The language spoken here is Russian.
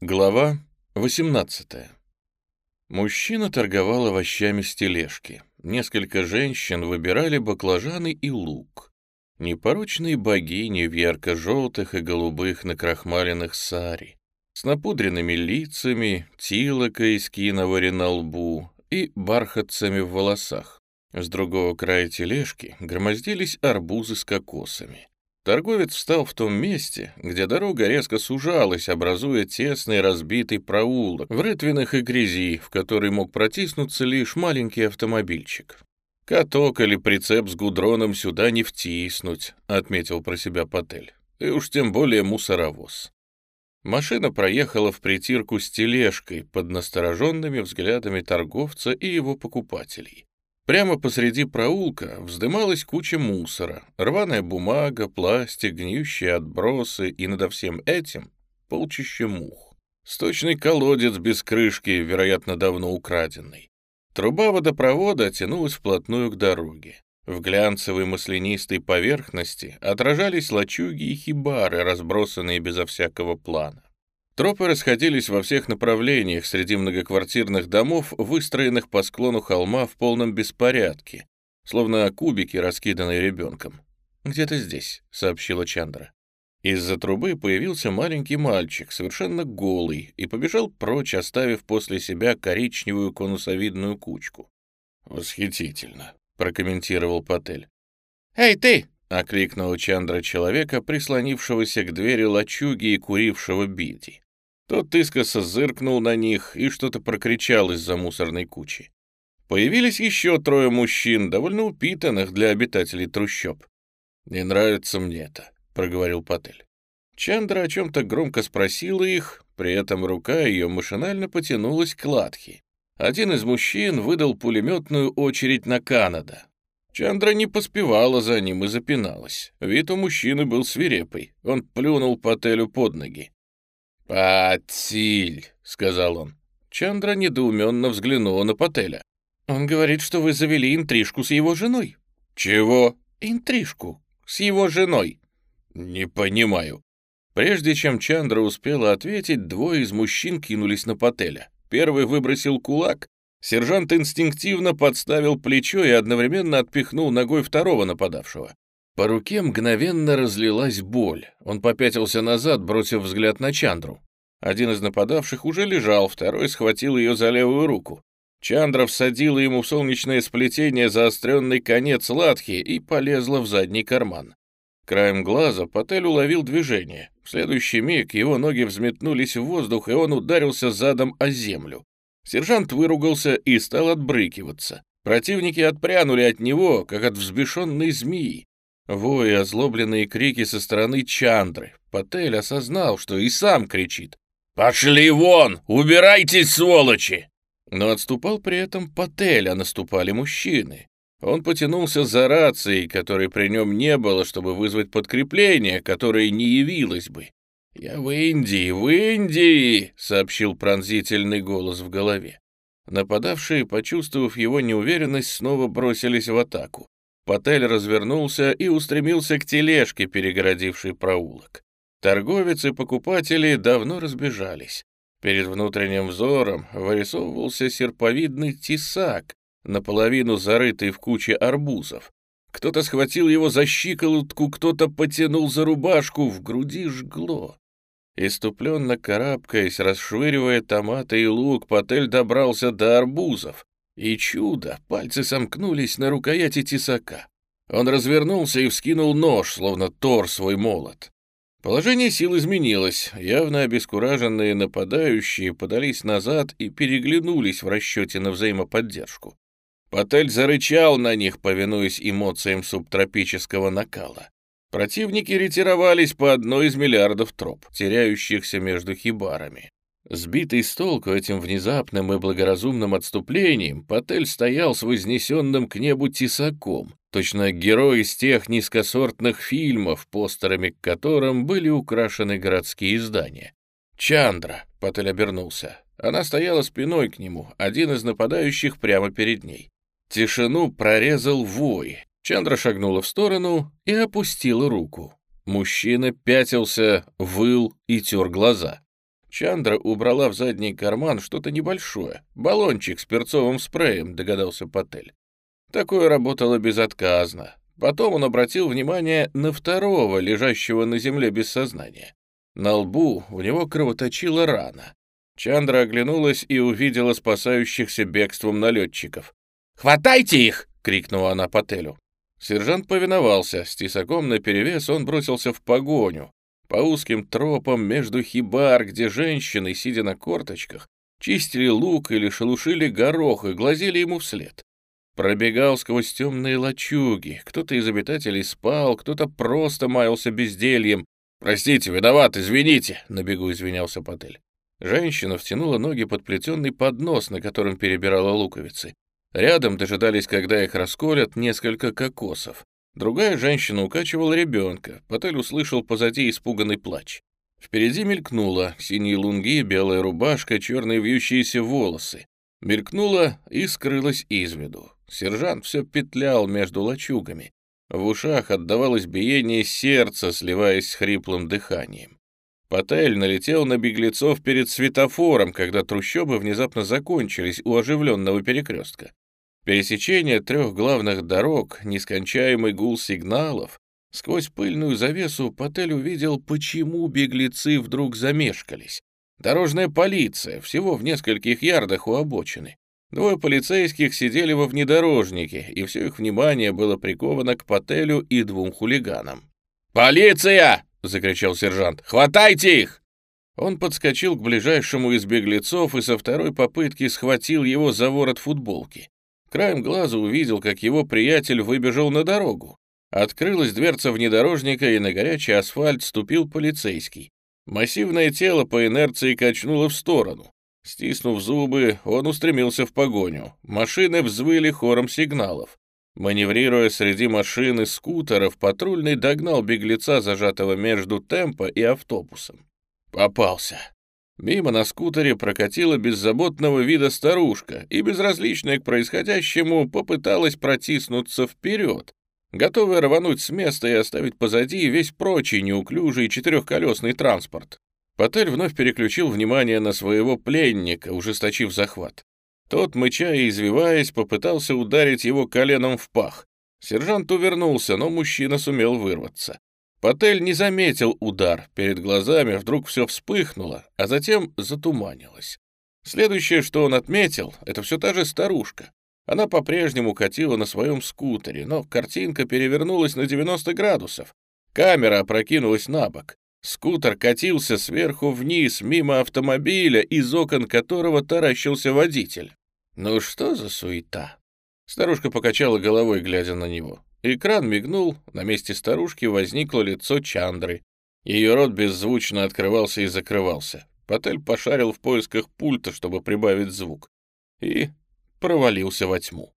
Глава 18 Мужчина торговал овощами с тележки. Несколько женщин выбирали баклажаны и лук. Непорочные богини в ярко-желтых и голубых накрахмаленных сари, с напудренными лицами, тилокой из киновари на лбу и бархатцами в волосах. С другого края тележки громоздились арбузы с кокосами. Торговец встал в том месте, где дорога резко сужалась, образуя тесный разбитый проулок в рытвинах и грязи, в который мог протиснуться лишь маленький автомобильчик. «Каток или прицеп с гудроном сюда не втиснуть», — отметил про себя Патель. «И уж тем более мусоровоз». Машина проехала в притирку с тележкой под настороженными взглядами торговца и его покупателей. Прямо посреди проулка вздымалась куча мусора, рваная бумага, пластик, гниющие отбросы и над всем этим полчище мух. Сточный колодец без крышки, вероятно, давно украденный. Труба водопровода тянулась вплотную к дороге. В глянцевой маслянистой поверхности отражались лачуги и хибары, разбросанные безо всякого плана. Тропы расходились во всех направлениях среди многоквартирных домов, выстроенных по склону холма в полном беспорядке, словно кубики, раскиданные ребенком. «Где-то здесь», — сообщила Чандра. Из-за трубы появился маленький мальчик, совершенно голый, и побежал прочь, оставив после себя коричневую конусовидную кучку. «Восхитительно», — прокомментировал Патель. «Эй, ты!» — окликнул Чандра человека, прислонившегося к двери лачуги и курившего биди. Тот искоса зыркнул на них и что-то прокричал из-за мусорной кучи. Появились еще трое мужчин, довольно упитанных для обитателей трущоб. «Не нравится мне это», — проговорил Патель. Чандра о чем-то громко спросила их, при этом рука ее машинально потянулась к Ладхи. Один из мужчин выдал пулеметную очередь на Канада. Чандра не поспевала за ним и запиналась. Вид у мужчины был свирепый. Он плюнул Пателю под ноги. «Патиль», — сказал он. Чандра недоуменно взглянула на Пателя. «Он говорит, что вы завели интрижку с его женой». «Чего?» «Интрижку. С его женой». «Не понимаю». Прежде чем Чандра успела ответить, двое из мужчин кинулись на Пателя. Первый выбросил кулак, сержант инстинктивно подставил плечо и одновременно отпихнул ногой второго нападавшего. По руке мгновенно разлилась боль. Он попятился назад, бросив взгляд на Чандру. Один из нападавших уже лежал, второй схватил ее за левую руку. Чандра всадила ему в солнечное сплетение заостренный конец латхи и полезла в задний карман. Краем глаза Патель уловил движение. В следующий миг его ноги взметнулись в воздух, и он ударился задом о землю. Сержант выругался и стал отбрыкиваться. Противники отпрянули от него, как от взбешенной змеи. Вой и озлобленные крики со стороны Чандры. Патель осознал, что и сам кричит. «Пошли вон! Убирайтесь, сволочи!» Но отступал при этом Патель, а наступали мужчины. Он потянулся за рацией, которой при нем не было, чтобы вызвать подкрепление, которое не явилось бы. «Я в Индии, в Индии!» — сообщил пронзительный голос в голове. Нападавшие, почувствовав его неуверенность, снова бросились в атаку. Патель развернулся и устремился к тележке, перегородившей проулок. Торговец и покупатели давно разбежались. Перед внутренним взором вырисовывался серповидный тесак, наполовину зарытый в куче арбузов. Кто-то схватил его за щиколотку, кто-то потянул за рубашку, в груди жгло. Иступленно карабкаясь, расшвыривая томаты и лук, Патель добрался до арбузов. И чудо, пальцы сомкнулись на рукояти тесака. Он развернулся и вскинул нож, словно Тор свой молот. Положение сил изменилось. Явно обескураженные нападающие подались назад и переглянулись в расчете на взаимоподдержку. Патель зарычал на них, повинуясь эмоциям субтропического накала. Противники ретировались по одной из миллиардов троп, теряющихся между хибарами. Сбитый с толку этим внезапным и благоразумным отступлением, Патель стоял с вознесенным к небу тесаком, точно герой из тех низкосортных фильмов, постерами к которым были украшены городские здания. «Чандра!» — Патель обернулся. Она стояла спиной к нему, один из нападающих прямо перед ней. Тишину прорезал вой. Чандра шагнула в сторону и опустила руку. Мужчина пятился, выл и тер глаза. Чандра убрала в задний карман что-то небольшое. Баллончик с перцовым спреем, догадался Патель. Такое работало безотказно. Потом он обратил внимание на второго, лежащего на земле без сознания. На лбу у него кровоточила рана. Чандра оглянулась и увидела спасающихся бегством налетчиков. «Хватайте их!» — крикнула она Пателю. Сержант повиновался, с тесаком наперевес он бросился в погоню. По узким тропам между хибар, где женщины, сидя на корточках, чистили лук или шелушили горох и глазели ему вслед. Пробегал сквозь темные лачуги, кто-то из обитателей спал, кто-то просто маялся бездельем. «Простите, виноват, извините», — на бегу извинялся Патель. Женщина втянула ноги под плетенный поднос, на котором перебирала луковицы. Рядом дожидались, когда их расколят, несколько кокосов. Другая женщина укачивала ребенка. Патель услышал позади испуганный плач. Впереди мелькнуло синие лунги, белая рубашка, черные вьющиеся волосы. Мелькнула и скрылась из виду. Сержант все петлял между лачугами. В ушах отдавалось биение сердца, сливаясь с хриплым дыханием. Патель налетел на беглецов перед светофором, когда трущобы внезапно закончились у оживленного перекрестка. Пересечение трех главных дорог, нескончаемый гул сигналов. Сквозь пыльную завесу Патель увидел, почему беглецы вдруг замешкались. Дорожная полиция, всего в нескольких ярдах у обочины. Двое полицейских сидели во внедорожнике, и все их внимание было приковано к Пателю и двум хулиганам. «Полиция!» — закричал сержант. «Хватайте их!» Он подскочил к ближайшему из беглецов и со второй попытки схватил его за ворот футболки. Краем глаза увидел, как его приятель выбежал на дорогу. Открылась дверца внедорожника, и на горячий асфальт ступил полицейский. Массивное тело по инерции качнуло в сторону. Стиснув зубы, он устремился в погоню. Машины взвыли хором сигналов. Маневрируя среди машин и скутеров, патрульный догнал беглеца, зажатого между темпо и автобусом. Попался. Мимо на скутере прокатила беззаботного вида старушка и, безразличная к происходящему, попыталась протиснуться вперед, готовая рвануть с места и оставить позади весь прочий неуклюжий четырехколесный транспорт. Патель вновь переключил внимание на своего пленника, ужесточив захват. Тот, мыча и извиваясь, попытался ударить его коленом в пах. Сержант увернулся, но мужчина сумел вырваться. Патель не заметил удар, перед глазами вдруг все вспыхнуло, а затем затуманилось. Следующее, что он отметил, это все та же старушка. Она по-прежнему катила на своем скутере, но картинка перевернулась на 90 градусов. Камера опрокинулась на бок. Скутер катился сверху вниз, мимо автомобиля, из окон которого таращился водитель. «Ну что за суета?» Старушка покачала головой, глядя на него. Экран мигнул, на месте старушки возникло лицо Чандры. Ее рот беззвучно открывался и закрывался. Патель пошарил в поисках пульта, чтобы прибавить звук. И провалился во тьму.